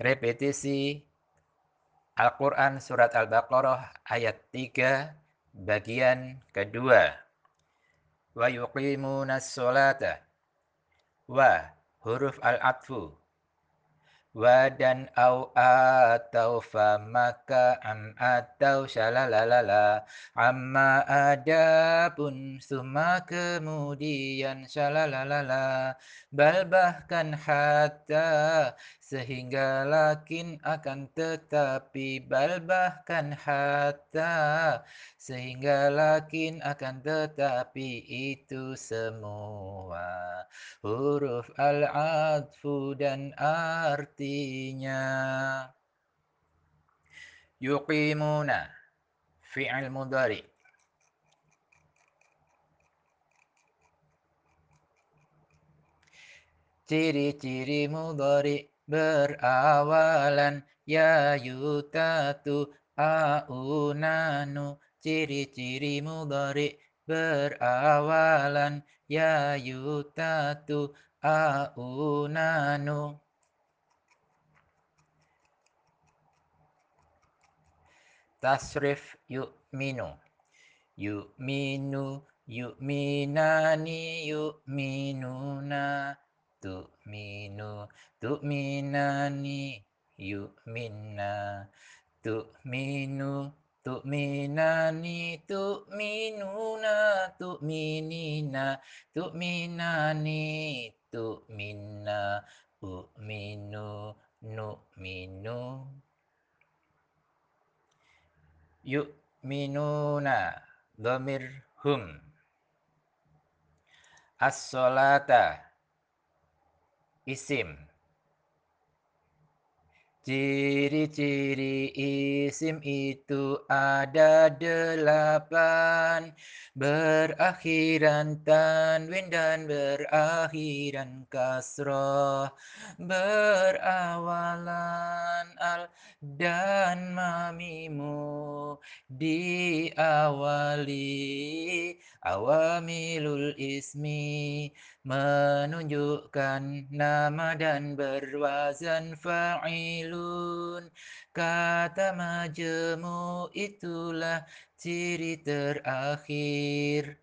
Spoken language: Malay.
Repetisi Al-Quran Surat Al-Baqarah ayat 3 bagian kedua. Wa yuqimuna sholata. Wa huruf al-atfu. Wa dan au atau fa maka am atau shalalalala. Amma ada pun summa kemudian shalalalala. Bal bahkan hatta sehingga lakin akan tetapi bal bahkan hatta sehingga lakin akan tetapi itu semua huruf al-adfu dan artinya yuqimuna fi'il mudhari. Ciri-ciri mudhari berawalan. Ya yutatu aunanu. Ciri-ciri mudhari berawalan. Ya yutatu aunanu tasrif yu'minu yu'minu yu'minani yu'minuna tu'minu tu'minani yu'minna tu'minu tu'minani tu'minuna tu'minina tu'minani tu'minna u'minu nu'minu yu'minuna dhamir hum as-salata isim. Ciri-ciri isim itu ada delapan. Berakhiran tanwin dan berakhiran kasroh. Berawalan al dan mamimu Diawali awamilul ismi menunjukkan nama dan berwazan fa'ilun. Kata majmu itulah ciri terakhir